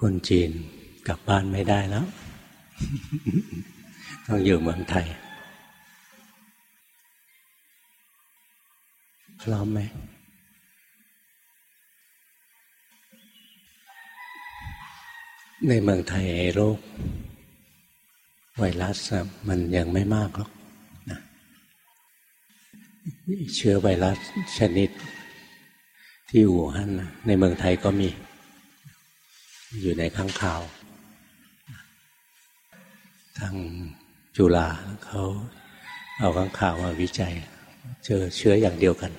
คนจีนกลับบ้านไม่ได้แล้ว ต้องอยู่เมืองไทย พร้อมไหมในเมืองไทยโรคไวรัสมันยังไม่มากหรอกนะเชื้อไวรัสชนิดที่อู่ฮั่นในเมืองไทยก็มี อยู่ในข้างข่าวทางจุฬาเขาเอาข้างข่าวมาวิจัย เจอเชื้ออย่างเดียวกัน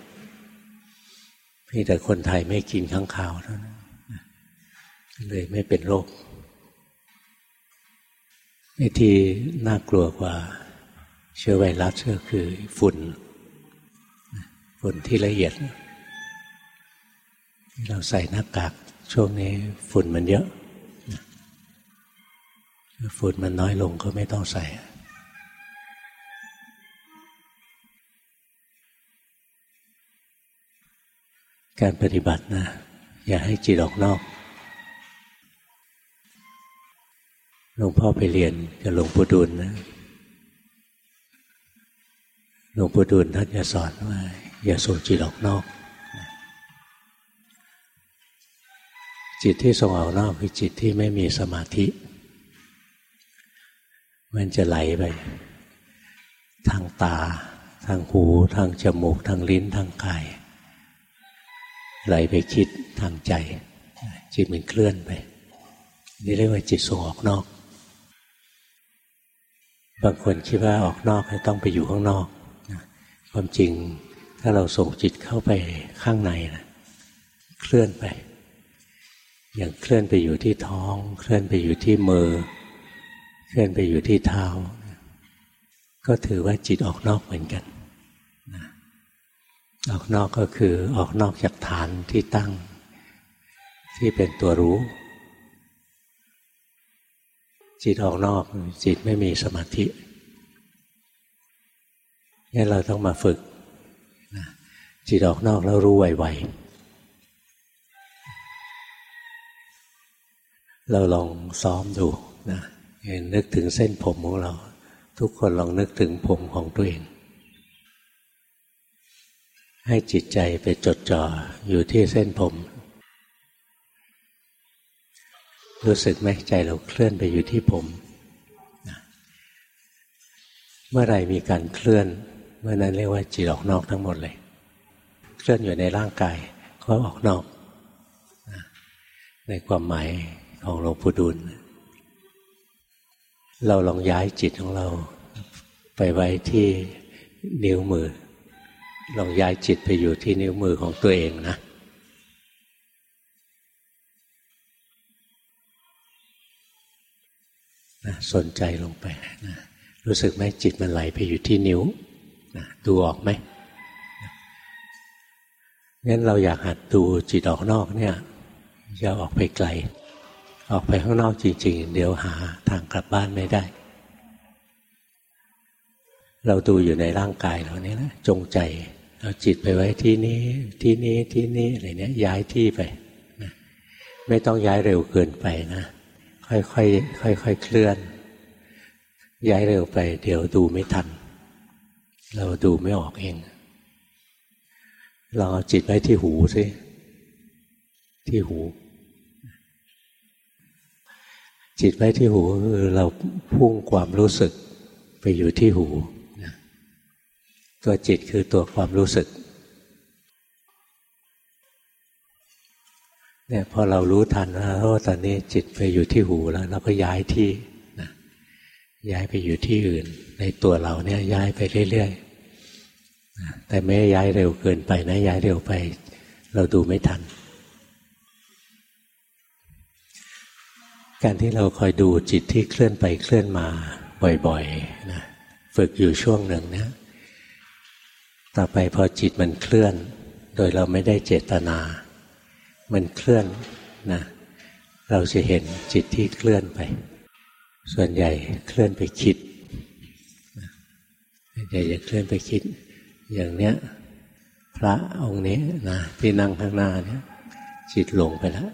เพียงแต่คนไทยไม่กินข้างข่าวเท่านั้นเลยไม่เป็นโรคไอ้ที่น่ากลัวกว่าเชื้อไวรัสก็คือฝุ่น ฝุ่นที่ละเอียด เราใส่หน้ากาก ช่วงนี้ฝุ่นมันเยอะ ฝุ่นมันน้อยลงก็ไม่ต้องใส่ การปฏิบัตินะ อย่าให้จิตออกนอก หลวงพ่อไปเรียนกับหลวงปู่ดูลนะ หลวงปู่ดูลท่านจะสอนว่า อย่าส่งจิตออกนอก จิตที่ส่งออกนอกคือจิตที่ไม่มีสมาธิ มันจะไหลไป ทางตา ทางหู ทางจมูก ทางลิ้นทางกาย ไหลไปคิดทางใจ จิตมันเคลื่อนไป นี่เรียกว่าจิตส่งออกนอก บางคนคิดว่าออกนอกต้องไปอยู่ข้างนอก ความจริงถ้าเราส่งจิตเข้าไปข้างในนะเคลื่อนไป อย่างเคลื่อนไปอยู่ที่ท้อง เคลื่อนไปอยู่ที่มือ เคลื่อนไปอยู่ที่เท้า ก็ถือว่าจิตออกนอกเหมือนกันออกนอกก็คือออกนอกจากฐานที่ตั้ง ที่เป็นตัวรู้ จิตออกนอกจิตไม่มีสมาธิงั้นเราต้องมาฝึกจิตออกนอกแล้วรู้ไวๆ เราลองซ้อมดูนะนึกถึงเส้นผมของเรา ทุกคนลองนึกถึงผมของตัวเอง ให้จิตใจไปจดจ่ออยู่ที่เส้นผม รู้สึกไหมใจเราเคลื่อนไปอยู่ที่ผม เมื่อไรมีการเคลื่อน เมื่อนั้นเรียกว่าจิตออกนอกทั้งหมดเลย เคลื่อนอยู่ในร่างกายก็ออกนอก ในความหมาย ของหลวงปู่ดูลเราลองย้ายจิตของเรา ไปไว้ที่นิ้วมือ ลองย้ายจิตไปอยู่ที่นิ้วมือของตัวเองนะนะสนใจลงไปนะรู้สึกไหมจิตมันไหลไปอยู่ที่นิ้วนะดูออกไหมงั้นเราอยากหัดดูจิตออกนอกเนี่ยอย่าออกไปไกล ออกไปข้างนอกจริง ๆ เดี๋ยวหาทางกลับบ้านไม่ได้ เราดูอยู่ในร่างกายเรานี่นะจงใจเอาจิตไปไว้ที่นี้ที่นี้ที่นี้อะไรเนี้ยย้ายที่ไปนะไม่ต้องย้ายเร็วเกินไปนะค่อยๆค่อยๆเคลื่อน ย้ายเร็วไป เดี๋ยวดูไม่ทัน เราดูไม่ออกเองลองเอาจิตไว้ที่หูสิที่หู จิตไว้ที่หูคือเราพุ่งความรู้สึกไปอยู่ที่หูตัวจิตคือตัวความรู้สึกเนี่ยพอเรารู้ทันว่าโอ้ตอนนี้จิตไปอยู่ที่หูแล้ว เราก็ย้ายที่นะย้ายไปอยู่ที่อื่น ในตัวเราเนี่ยย้ายไปเรื่อยๆแต่ไม่ย้ายเร็วเกินไปนะย้ายเร็วไป เราดูไม่ทัน การที่เราคอยดูจิตที่เคลื่อนไปเคลื่อนมาบ่อยๆนะฝึกอยู่ช่วงหนึ่งนะต่อไปพอจิตมันเคลื่อน โดยเราไม่ได้เจตนา มันเคลื่อนนะเราจะเห็นจิตที่เคลื่อนไป ส่วนใหญ่เคลื่อนไปคิดใหญ่จะเคลื่อนไปคิด อย่างเนี้ยพระองค์นี้นะที่นั่งข้างหน้าเนี่ยจิตหลงไปแล้ว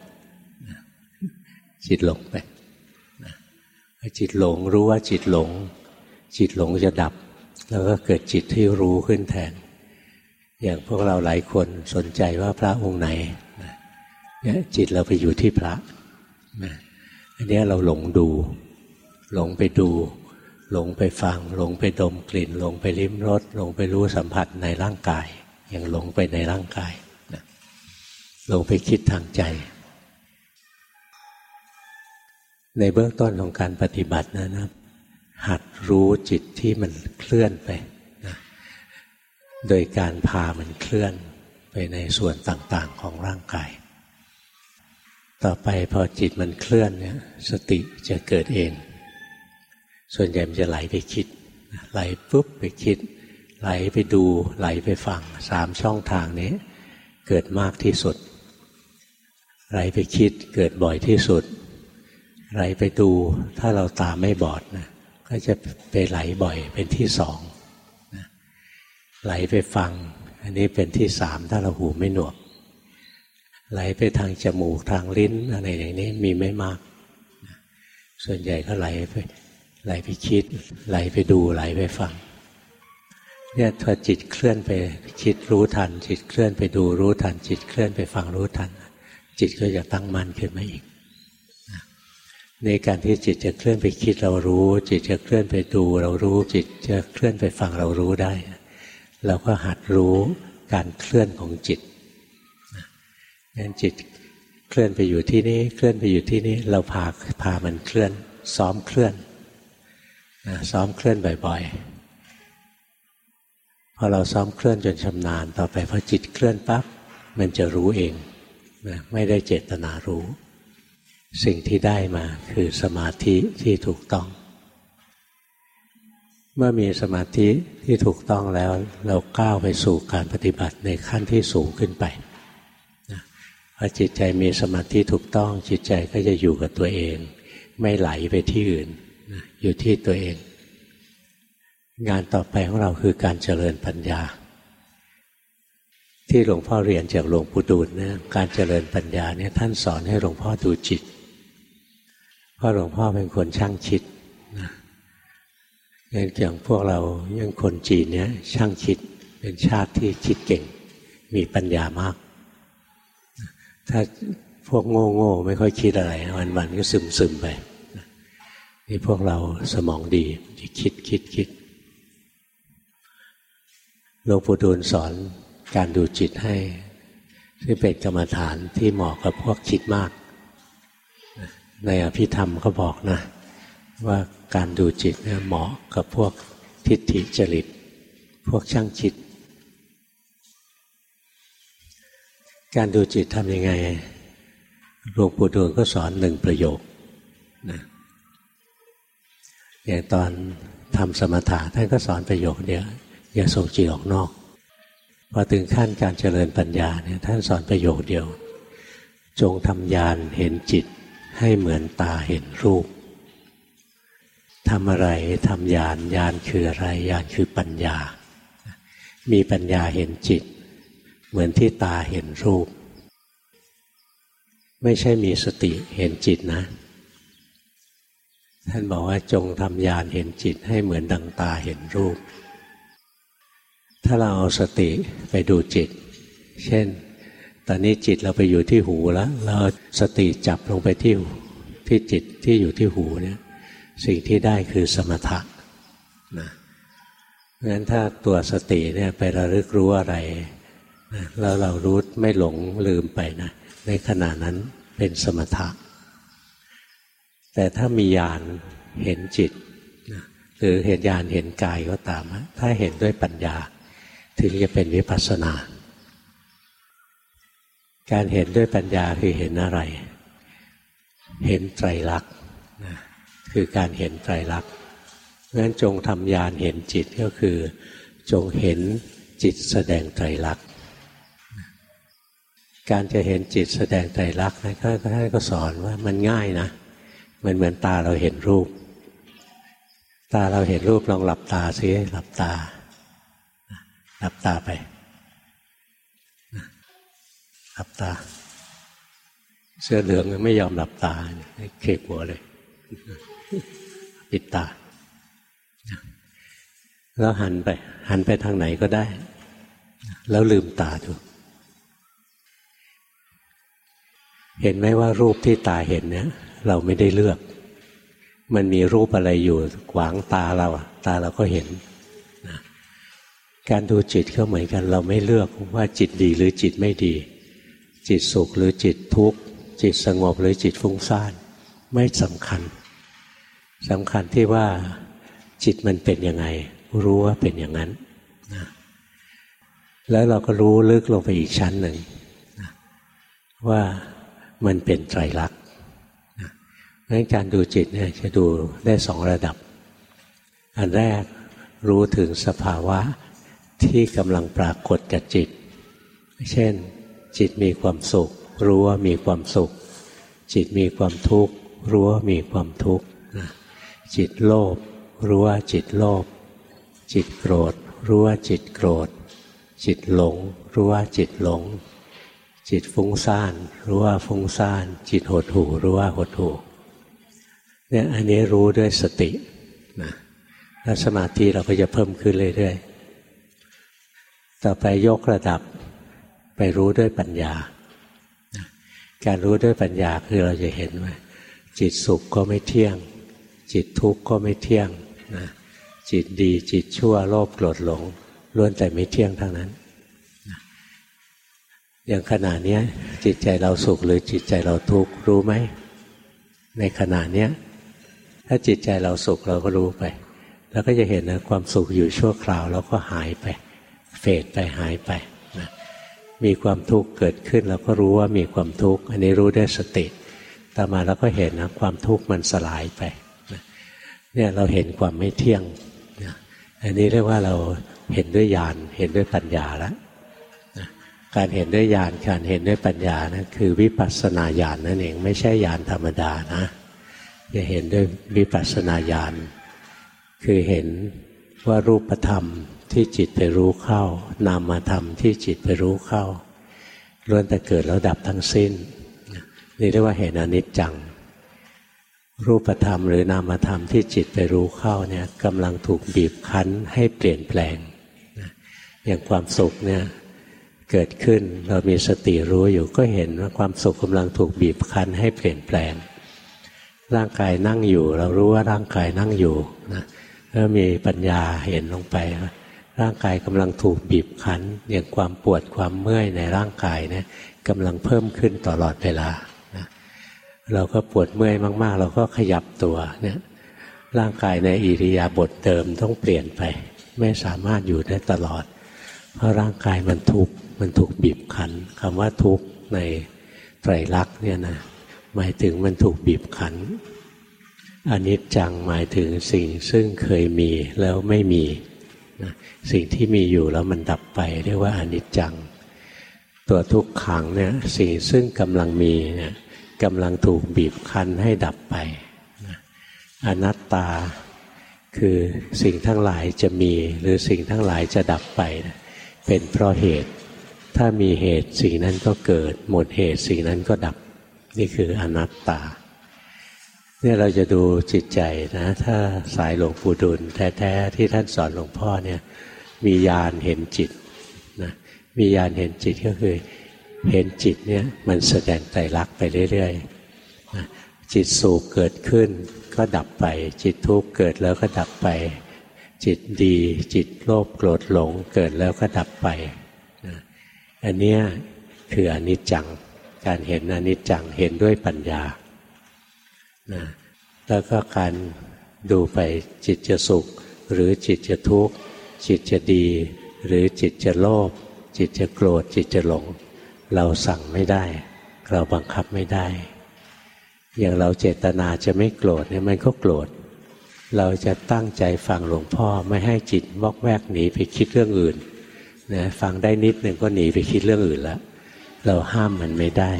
จิตหลงไปจิตหลงรู้ว่าจิตหลง จิตหลงจะดับ แล้วก็เกิดจิตที่รู้ขึ้นแทน อย่างพวกเราหลายคนสนใจว่าพระองค์ไหนเนี่ยจิตเราไปอยู่ที่พระอันนี้เราหลงดู หลงไปดู หลงไปฟัง หลงไปดมกลิ่น หลงไปลิ้มรสหลงไปรู้สัมผัสในร่างกาย อย่างหลงไปในร่างกายหลงไปคิดทางใจ ในเบื้องต้นของการปฏิบัตินะนะหัดรู้จิตที่มันเคลื่อนไปนะโดยการพามันเคลื่อนไปในส่วนต่างๆของร่างกาย ต่อไปพอจิตมันเคลื่อนเนี่ยสติจะเกิดเอง ส่วนใหญ่มันจะไหลไปคิด ไหลปุ๊บไปคิด ไหลไปดูไหลไปฟังสามช่องทางนี้ เกิดมากที่สุด ไหลไปคิดเกิดบ่อยที่สุด ไหลไปดู ถ้าเราตาไม่บอดนะก็จะไปไหลบ่อยเป็นที่สองนะไหลไปฟัง อันนี้เป็นที่สามถ้าเราหูไม่หนวก ไหลไปทางจมูกทางลิ้นอะไรอย่างนี้มีไม่มากนะส่วนใหญ่ก็ไหลไปไหลไปคิด ไหลไปดูไหลไปฟังเนี่ยถ้าจิตเคลื่อนไปคิดรู้ทัน จิตเคลื่อนไปดูรู้ทัน จิตเคลื่อนไปฟังรู้ทัน จิตก็จะตั้งมั่นขึ้นมาอีก ในการที่จิตจะเคลื่อนไปคิดเรารู้ จิตจะเคลื่อนไปดูเรารู้ จิตจะเคลื่อนไปฟังเรารู้ได้ เราก็หัดรู้การเคลื่อนของจิตงั้นจิตเคลื่อนไปอยู่ที่นี้เคลื่อนไปอยู่ที่นี้เราพาพามันเคลื่อน ซ้อมเคลื่อนนะซ้อมเคลื่อนบ่อยๆพอเราซ้อมเคลื่อนจนชำนาญต่อไปพอจิตเคลื่อนปั๊บมันจะรู้เองนะไม่ได้เจตนารู้ สิ่งที่ได้มาคือสมาธิที่ถูกต้อง เมื่อมีสมาธิที่ถูกต้องแล้ว เราก้าวไปสู่การปฏิบัติในขั้นที่สูงขึ้นไปพอจิตใจมีสมาธิถูกต้อง จิตใจก็จะอยู่กับตัวเอง ไม่ไหลไปที่อื่นอยู่ที่ตัวเอง งานต่อไปของเราคือการเจริญปัญญา ที่หลวงพ่อเรียนจากหลวงปู่ดูลเนี่ยการเจริญปัญญาเนี่ยท่านสอนให้หลวงพ่อดูจิต ราะหลวงพ่อเป็นคนช่างคิดนะอย่างพวกเราย่างคนจีนเนี่ยช่างคิดเป็นชาติที่คิดเก่ง มีปัญญามาก ถ้าพวกโง่โง่ไม่ค่อยคิดอะไร วันวันก็ซึมซึมไป นี่พวกเราสมองดีคิดคิดคิดหลวงปู่ดูลสอนการดูจิตให้ที่เป็นกรรมฐานที่เหมาะกับพวกคิดมาก ในอภิธรรมเขาบอกนะ ว่าการดูจิตเนี่ยเหมาะกับพวกทิฏฐิจริต พวกช่างจิต การดูจิตทำยังไงหลวงปู่ดูลก็สอนหนึ่งประโยคนะอย่างตอนทำสมถะท่านก็สอนประโยคเดียวอย่าส่งจิตออกนอกพอถึงขั้นการเจริญปัญญาเนี่ยท่านสอนประโยคเดียว จงทำญาณเห็นจิต ให้เหมือนตาเห็นรูปทำอะไรทำญาณญาณคืออะไรญาณคือปัญญา มีปัญญาเห็นจิต เหมือนที่ตาเห็นรูป ไม่ใช่มีสติเห็นจิตนะ ท่านบอกว่าจงทำญาณเห็นจิตให้เหมือนดังตาเห็นรูป ถ้าเราเอาสติไปดูจิต เช่น ตอนนี้จิตเราไปอยู่ที่หูแล้ว เราสติจับลงไปที่ที่จิตที่อยู่ที่หูเนี่ยสิ่งที่ได้คือสมถะนะงั้นถ้าตัวสติเนี่ยไประลึกรู้อะไรนะแล้วเรารู้ไม่หลงลืมไปนะในขณะนั้นเป็นสมถะ แต่ถ้ามีญาณเห็นจิตนะหรือเห็นญาณเห็นกายก็ตาม ถ้าเห็นด้วยปัญญา ถึงจะเป็นวิปัสสนา การเห็นด้วยปัญญาคือเห็นอะไร เห็นไตรลักษณ์คือการเห็นไตรลักษณ์เพราะฉะนั้นจงทำยานเห็นจิตก็คือ จงเห็นจิตแสดงไตรลักษณ์การจะเห็นจิตแสดงไตรลักษณ์นะท่านก็สอนว่ามันง่ายนะ มันเหมือนตาเราเห็นรูป ตาเราเห็นรูปลองหลับตาซิหลับตา หลับตาไป หลับตา เสื้อเหลืองไม่ยอมหลับตาเคกหัวเลย ปิดตา แล้วหันไป หันไปทางไหนก็ได้ แล้วลืมตาดูเห็นไหมว่ารูปที่ตาเห็นเนี่ย เราไม่ได้เลือก มันมีรูปอะไรอยู่ขวางตาเราตาเราก็เห็นการดูจิตก็เหมือนกัน เราไม่เลือกว่าจิตดีหรือจิตไม่ดี จิตสุขหรือจิตทุกข์ จิตสงบหรือจิตฟุ้งซ่านไม่สำคัญสำคัญที่ว่าจิตมันเป็นยังไง รู้ว่าเป็นอย่างนั้นนะแล้วเราก็รู้ลึกลงไปอีกชั้นหนึ่งนะว่ามันเป็นไตรลักษณ์นะงั้นการดูจิตเนี่ยจะดูได้สองระดับ อันแรกรู้ถึงสภาวะที่กำลังปรากฏกับจิต เช่น จิตมีความสุข รู้ว่ามีความสุข จิตมีความทุกข์รู้ว่ามีความทุกข์จิตโลภรู้ว่าจิตโลภจิตโกรธ รู้ว่าจิตโกรธ จิตหลง รู้ว่าจิตหลง จิตฟุ้งซ่าน รู้ว่าฟุ้งซ่าน จิตหดหู่รู้ว่าหดหู่เนี่ยอันนี้รู้ด้วยสตินะแล้วสมาธิเราก็จะเพิ่มขึ้นเรื่อยๆต่อไปยกระดับ ไปรู้ด้วยปัญญา การรู้ด้วยปัญญาคือเราจะเห็นว่าจิตสุขก็ไม่เที่ยง จิตทุกข์ก็ไม่เที่ยงนะจิตดีจิตชั่วโลภโกรธหลงล้วนแต่ไม่เที่ยงทั้งนั้นอย่างขณะนี้จิตใจเราสุขหรือจิตใจเราทุกข์รู้ไหม ในขณะนี้ถ้าจิตใจเราสุขเราก็รู้ไป แล้วก็จะเห็นนะความสุขอยู่ชั่วคราว แล้วก็หายไป เฟดไปหายไป มีความทุกข์เกิดขึ้นเราก็รู้ว่ามีความทุกข์อันนี้รู้ด้วยสติต่อมาเราก็เห็นนะความทุกข์มันสลายไปเนี่ยเราเห็นความไม่เที่ยงอันนี้เรียกว่าเราเห็นด้วยญาณเห็นด้วยปัญญาแล้วการเห็นด้วยญาณการเห็นด้วยปัญญานะคือวิปัสสนาญาณนั่นเองไม่ใช่ญาณธรรมดานะจะเห็นด้วยวิปัสสนาญาณคือเห็นว่ารูปธรรม ที่จิตไปรู้เข้า นามธรรมที่จิตไปรู้เข้าล้วนแต่เกิดแล้วดับทั้งสิ้น นี่เรียกว่าเห็นอนิจจัง รูปธรรมหรือนามธรรมที่จิตไปรู้เข้าเนี่ยกำลังถูกบีบคั้นให้เปลี่ยนแปลง อย่างความสุขเนี่ยเกิดขึ้นเรามีสติรู้อยู่ก็เห็นว่าความสุขกำลังถูกบีบคั้นให้เปลี่ยนแปลง ร่างกายนั่งอยู่ เรารู้ว่าร่างกายนั่งอยู่นะแล้วมีปัญญาเห็นลงไป ร่างกายกำลังถูกบีบคั้นอย่างความปวดความเมื่อยในร่างกายเนี่ยกำลังเพิ่มขึ้นตลอดเวลานะเราก็ปวดเมื่อยมาก ๆ เราก็ขยับตัวเนี่ยร่างกายในอิริยาบถเดิมต้องเปลี่ยนไป ไม่สามารถอยู่ได้ตลอด เพราะร่างกายมันทุกข์มันถูกบีบคั้นคำว่าทุกข์ในไตรลักษณ์เนี่ยนะหมายถึงมันถูกบีบคั้นอนิจจังหมายถึงสิ่งซึ่งเคยมีแล้วไม่มี สิ่งที่มีอยู่แล้วมันดับไป เรียกว่าอนิจจัง ตัวทุกขังเนี่ยสิ่งซึ่งกำลังมีเนี่ยกำลังถูกบีบคั้นให้ดับไปอนัตตาคือสิ่งทั้งหลายจะมี หรือสิ่งทั้งหลายจะดับไป เป็นเพราะเหตุ ถ้ามีเหตุสิ่งนั้นก็เกิด หมดเหตุสิ่งนั้นก็ดับ นี่คืออนัตตา เนี่ยเราจะดูจิตใจนะ ถ้าสายหลวงปู่ดุลแท้ๆที่ท่านสอนหลวงพ่อเนี่ย มีญาณเห็นจิตนะมีญาณเห็นจิตก็คือเห็นจิตเนี่ยมันแสดงไตรลักษณ์ไปเรื่อยๆนะจิตสุขเกิดขึ้นก็ดับไป จิตทุกข์เกิดแล้วก็ดับไป จิตดี จิตโลภโกรธหลง เกิดแล้วก็ดับไปนะอันนี้คืออนิจจังการเห็นอนิจจังเห็นด้วยปัญญา นะแล้วก็การดูไปจิตจะสุข หรือจิตจะทุกข์ จิตจะดี หรือจิตจะโลภจิตจะโกรธจิตจะหลง เราสั่งไม่ได้ เราบังคับไม่ได้ อย่างเราเจตนาจะไม่โกรธเนี่ยมันก็โกรธเราจะตั้งใจฟังหลวงพ่อไม่ให้จิตวอกแวกหนีไปคิดเรื่องอื่นนะฟังได้นิดหนึ่งก็หนีไปคิดเรื่องอื่นแล้ว เราห้ามมันไม่ได้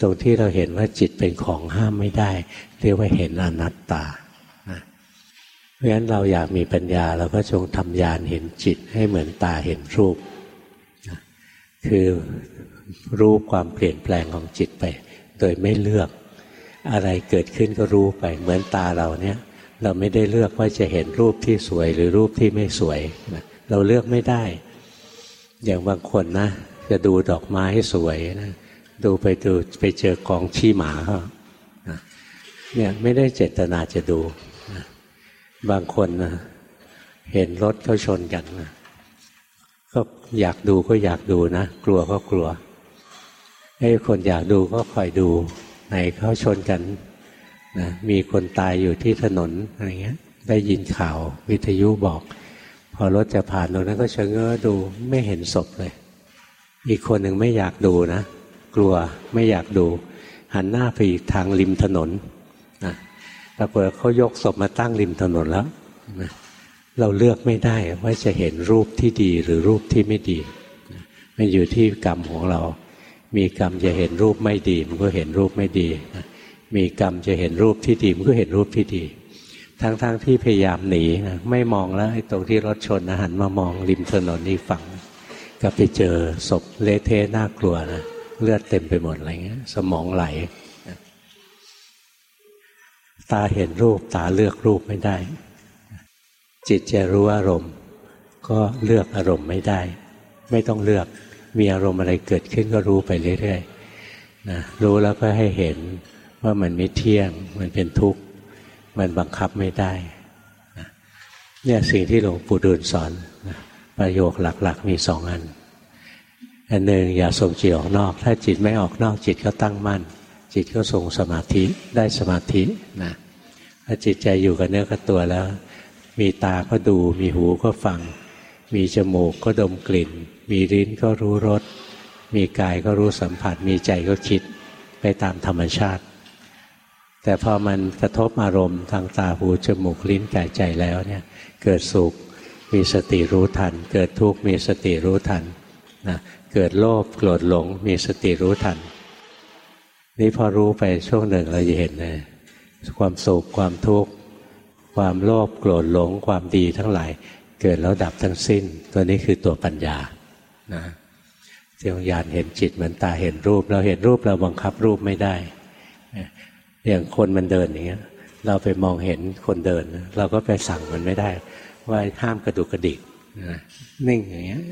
ตรงที่เราเห็นว่าจิตเป็นของห้ามไม่ได้ เรียกว่าเห็นอนัตตาเพราะฉะนั้นเราอยากมีปัญญาเราก็จงทำยานเห็นจิตให้เหมือนตาเห็นรูป คือรู้ความเปลี่ยนแปลงของจิตไป โดยไม่เลือก อะไรเกิดขึ้นก็รู้ไป เหมือนตาเราเนี่ย เราไม่ได้เลือกว่าจะเห็นรูปที่สวยหรือรูปที่ไม่สวยนะเราเลือกไม่ได้ อย่างบางคนนะ จะดูดอกไม้สวยนะ ดูไปดูไปเจอกองขี้หมาเขาเนี่ยไม่ได้เจตนาจะดูนะบางคนนะเห็นรถเขาชนกันนะก็อยากดูก็อยากดูนะ กลัวก็กลัวไอ้คนอยากดูก็คอยดูไหนเขาชนกันนะมีคนตายอยู่ที่ถนนอะไรเงี้ย ได้ยินข่าววิทยุบอก พอรถจะผ่านตรงนั้นก็ชะเง้อดูไม่เห็นศพเลย อีกคนหนึ่งไม่อยากดูนะ กลัวไม่อยากดู หันหน้าไปอีกทางริมถนนนะปรากฏเขายกศพมาตั้งริมถนนแล้วนะเราเลือกไม่ได้ว่าจะเห็นรูปที่ดีหรือรูปที่ไม่ดีมันอยู่ที่กรรมของเรา มีกรรมจะเห็นรูปไม่ดี มันก็เห็นรูปไม่ดี มีกรรมจะเห็นรูปที่ดี มันก็เห็นรูปที่ดี ทั้งๆทที่พยายามหนีนะไม่มองแล้วไอ้ตรงที่รถชนนะหันมามองริมถนนนี่ฝั่ง ก็ไปเจอศพเละเทะน่ากลัวนะ เลือดเต็มไปหมดอะไรเงี้ย สมองไหล ตาเห็นรูปตาเลือกรูปไม่ได้ จิตจะรู้อารมณ์ ก็เลือกอารมณ์ไม่ได้ ไม่ต้องเลือกมีอารมณ์อะไรเกิดขึ้นก็รู้ไปเรื่อยๆนะรู้แล้วก็ให้เห็นว่ามันไม่เที่ยง มันเป็นทุกข์ มันบังคับไม่ได้นะเนี่ยสิ่งที่หลวงปู่ดูลสอนนะประโยคหลัก ๆ มีสองอัน อันหนึ่งอย่าส่งจิตออกนอก ถ้าจิตไม่ออกนอกจิตก็ตั้งมั่น จิตก็ส่งสมาธิได้สมาธินะถ้าจิตใจอยู่กับเนื้อกับตัวแล้ว มีตาก็ดู มีหูก็ฟัง มีจมูกก็ดมกลิ่น มีลิ้นก็รู้รสมีกายก็รู้สัมผัส มีใจก็คิดไปตามธรรมชาติ แต่พอมันกระทบอารมณ์ทางตาหูจมูกลิ้นกายใจแล้วเนี่ยเกิดสุขมีสติรู้ทัน เกิดทุกข์มีสติรู้ทันนะ เกิดโลภโกรธหลง มีสติรู้ทัน นี่พอรู้ไปช่วงหนึ่งเราจะเห็นเลยความสุขความทุกข์ความโลภโกรธหลง ความดีทั้งหลาย เกิดแล้วดับทั้งสิ้น ตัวนี้คือตัวปัญญานะเจียงญาณเห็นจิตเหมือนตาเห็นรูป เราเห็นรูปเราบังคับรูปไม่ได้อย่างคนมันเดินอย่างเงี้ย เราไปมองเห็นคนเดิน เราก็ไปสั่งมันไม่ได้ ว่าห้ามกระดุกกระดิกนิ่งอย่างเงี้ย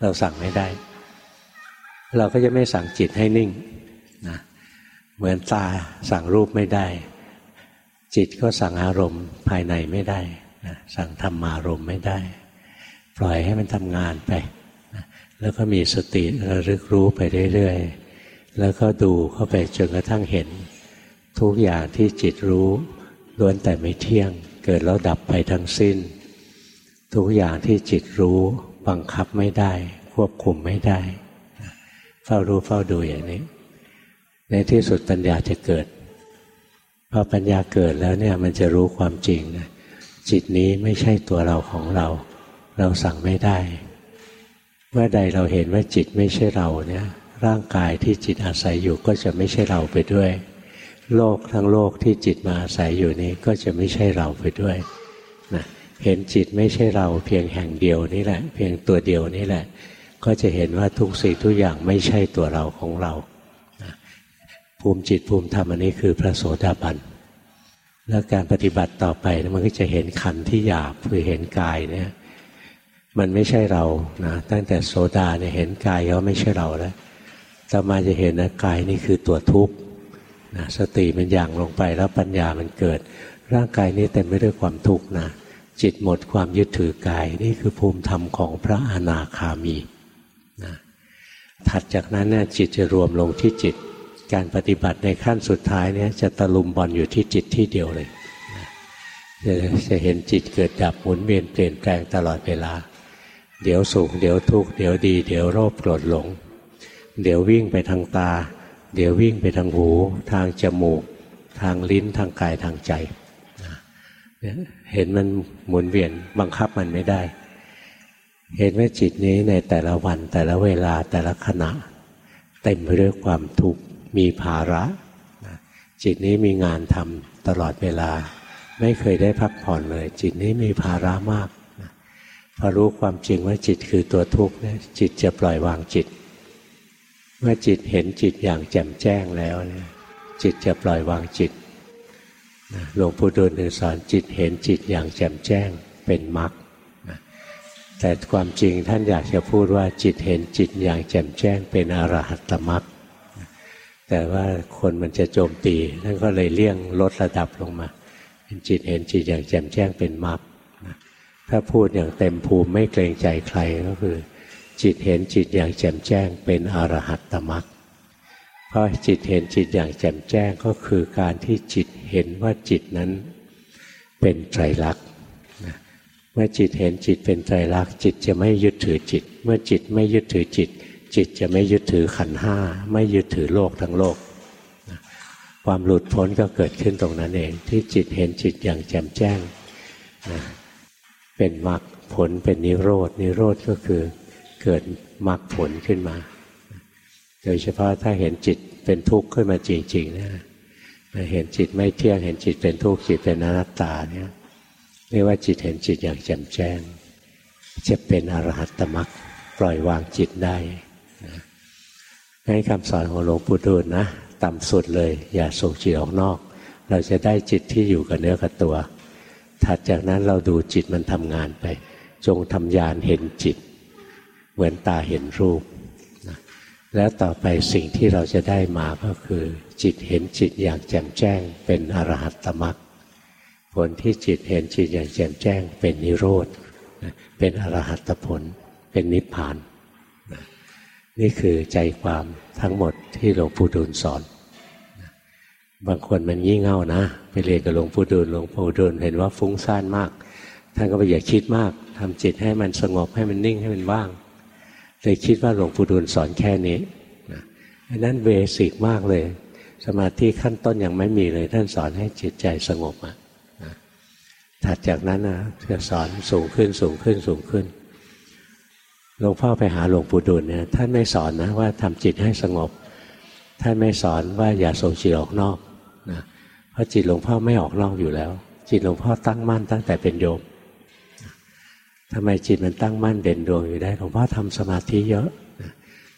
เราสั่งไม่ได้ เราก็จะไม่สั่งจิตให้นิ่งนะเหมือนตาสั่งรูปไม่ได้ จิตก็สั่งอารมณ์ภายในไม่ได้นะสั่งธรรมารมณ์ไม่ได้ ปล่อยให้มันทำงานไปนะแล้วก็มีสติระลึกรู้ไปเรื่อยๆแล้วก็ดูเข้าไปจนกระทั่งเห็น ทุกอย่างที่จิตรู้ล้วนแต่ไม่เที่ยง เกิดแล้วดับไปทั้งสิ้น ทุกอย่างที่จิตรู้ บังคับไม่ได้ ควบคุมไม่ได้เฝ้ารู้เฝ้าดูอย่างนี้ ในที่สุดปัญญาจะเกิดพอปัญญาเกิดแล้วเนี่ยมันจะรู้ความจริงนะจิตนี้ไม่ใช่ตัวเราของเรา เราสั่งไม่ได้เมื่อใดเราเห็นว่าจิตไม่ใช่เราเนี่ย ร่างกายที่จิตอาศัยอยู่ก็จะไม่ใช่เราไปด้วย โลกทั้งโลกที่จิตมาอาศัยอยู่นี้ก็จะไม่ใช่เราไปด้วยนะ เห็นจิตไม่ใช่เราเพียงแห่งเดียวนี่แหละ เพียงตัวเดียวนี่แหละ ก็จะเห็นว่าทุกสิ่งทุกอย่างไม่ใช่ตัวเราของเรา ภูมิจิตภูมิธรรมอันนี้คือพระโสดาบันแล้วการปฏิบัติต่อไปมันก็จะเห็นขันที่หยาบคือเห็นกายเนี่ยมันไม่ใช่เรานะตั้งแต่โสดาเนี่ยเห็นกายเขาไม่ใช่เราแล้วต่อมาจะเห็นนะกายนี่คือตัวทุกข์นะสติมันย่างลงไปแล้วปัญญามันเกิด ร่างกายนี้เต็มไปด้วยความทุกข์นะ จิตหมดความยึดถือกาย นี่คือภูมิธรรมของพระอนาคามีนะถัดจากนั้นเนี่ยจิตจะรวมลงที่จิต การปฏิบัติในขั้นสุดท้ายเนี่ยจะตะลุมบอลอยู่ที่จิตที่เดียวเลยจะจะเห็นจิตเกิดดับหมุนเวียนเปลี่ยนแปลงตลอดเวลา เดี๋ยวสุขเดี๋ยวทุกข์เดี๋ยวดี เดี๋ยวโลภโกรธหลง เดี๋ยววิ่งไปทางตา เดี๋ยววิ่งไปทางหู ทางจมูก ทางลิ้นทางกายทางใจ เห็นมันหมุนเวียนบังคับมันไม่ได้ เห็นว่าจิตนี้ในแต่ละวันแต่ละเวลาแต่ละขณะ เต็มไปด้วยความทุกข์มีภาระจิตนี้มีงานทำตลอดเวลา ไม่เคยได้พักผ่อนเลย จิตนี้มีภาระมากพอรู้ความจริงว่าจิตคือตัวทุกข์เนี่ยจิตจะปล่อยวางจิต เมื่อจิตเห็นจิตอย่างแจ่มแจ้งแล้วเนี่ยจิตจะปล่อยวางจิต หลวงปู่ดูลสอนจิตเห็นจิตอย่างแจ่มแจ้งเป็นมรรคแต่ความจริงท่านอยากจะพูดว่าจิตเห็นจิตอย่างแจ่มแจ้งเป็นอรหัตตมรรคแต่ว่าคนมันจะโจมตีท่านก็เลยเลี่ยงลดระดับลงมา เป็นจิตเห็นจิตอย่างแจ่มแจ้งเป็นมรรคถ้าพูดอย่างเต็มภูมิไม่เกรงใจใครก็คือ จิตเห็นจิตอย่างแจ่มแจ้งเป็นอรหัตตมรรค ราะจิตเห็นจิตอย่างแจ่มแจ้งก็คือการที่จิตเห็นว่าจิตนั้นเป็นไตรลักษณ์เมื่อจิตเห็นจิตเป็นไตรลักษณ์จิตจะไม่ยึดถือจิต เมื่อจิตไม่ยึดถือจิต จิตจะไม่ยึดถือขันห้าไม่ยึดถือโลกทั้งโลก ความหลุดพ้นก็เกิดขึ้นตรงนั้นเอง ที่จิตเห็นจิตอย่างแจ่มแจ้งนะเป็นมรรคผลเป็นนิโรดนิโรธก็คือเกิดมรรคผลขึ้นมา โดยเฉพาะถ้าเห็นจิต เป็นทุกข์ขึ้นมาจริงๆเนะเห็นจิตไม่เที่ยงเห็นจิตเป็นทุกข์จิตเป็นอนัตตาเนี่ยเรียกว่าจิตเห็นจิตอย่างแจ่มแจ้ง จะเป็นอรหัตตมรรคปล่อยวางจิตได้นะให้คำสอนของหลวงปู่ดูลนะต่ำสุดเลย อย่าส่งจิตออกนอก เราจะได้จิตที่อยู่กับเนื้อกับตัว ถัดจากนั้นเราดูจิตมันทำงานไป จงทำยานเห็นจิต เหมือนตาเห็นรูป แล้วต่อไปสิ่งที่เราจะได้มาก็คือ จิตเห็นจิตอย่างแจ่มแจ้งเป็นอรหัตตมรรคผลที่จิตเห็นจิตอย่างแจ่มแจ้ง เป็นนิโรธเป็นอรหัตผล เป็นนิพพาน นี่คือใจความทั้งหมดที่หลวงปู่ดูลสอน บางคนมันยี่เง่านะ ไปเรียนกับหลวงปู่ดูลหลวงปู่ดูลเห็นว่าฟุ้งซ่านมาก ท่านก็ไปอย่าคิดมากทำจิตให้มันสงบให้มันนิ่งให้มันว่าง เลยคิดว่าหลวงปู่ดูลสอนแค่นี้อันนั้นเบสิกมากเลย สมาธิขั้นต้นยังไม่มีเลย ท่านสอนให้จิตใจสงบอะถัดจากนั้นนะจะสอนสูงขึ้นสูงขึ้นสูงขึ้นหลวงพ่อไปหาหลวงปู่ดุลเนี่ยท่านไม่สอนนะว่าทำจิตให้สงบ ท่านไม่สอนว่าอย่าส่งจิตออกนอกนะเพราะจิตหลวงพ่อไม่ออกนอกอยู่แล้ว จิตหลวงพ่อตั้งมั่นตั้งแต่เป็นโยม ทำไมจิตมันตั้งมั่นเด่นดวงอยู่ได้หลวงพ่อทำสมาธิเยอะ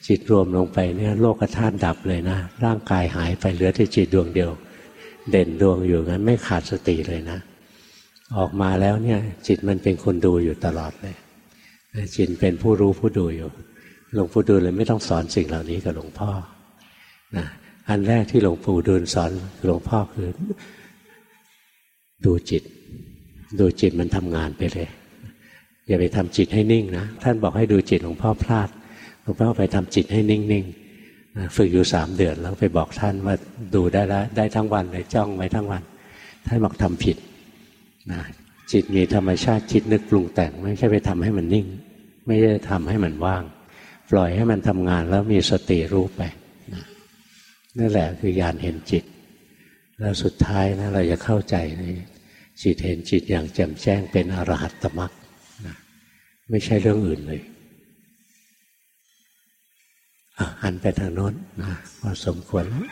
จิตรวมลงไปเนี่ยโลกธาตุดับเลยนะ ร่างกายหายไปเหลือแต่จิตดวงเดียว เด่นดวงอยู่งั้นไม่ขาดสติเลยนะ ออกมาแล้วเนี่ย จิตมันเป็นคนดูอยู่ตลอดเลยจิตเป็นผู้รู้ผู้ดูอยู่หลวงปู่ดูลเลยไม่ต้องสอนสิ่งเหล่านี้กับหลวงพ่อนะอันแรกที่หลวงปู่ดูลสอนหลวงพ่อคือ ดูจิต ดูจิตมันทำงานไปเลย อย่าไปทำจิตให้นิ่งนะท่านบอกให้ดูจิตหลวงพ่อพลาดหลวงพ่อไปทำจิตให้นิ่งๆฝึกอยู่สามเดือนแล้วไปบอกท่านว่าดูได้แล้วได้ทั้งวันเลยจ้องไว้ทั้งวัน ท่านบอกทำผิดนะจิตมีธรรมชาติคิดนึกปรุงแต่งไม่ใช่ไปทำให้มันนิ่ง ไม่ใช่ทำให้มันว่าง ปล่อยให้มันทำงานแล้วมีสติรู้ไปนะนั่นแหละคือยานเห็นจิต แล้วสุดท้ายนะเราจะเข้าใจในจิตเห็นจิตอย่างแจ่มแจ้งเป็นอรหัตตมรรค ไม่ใช่เรื่องอื่นเลยหันไปทางโน้นนะพอสมควรแล้ว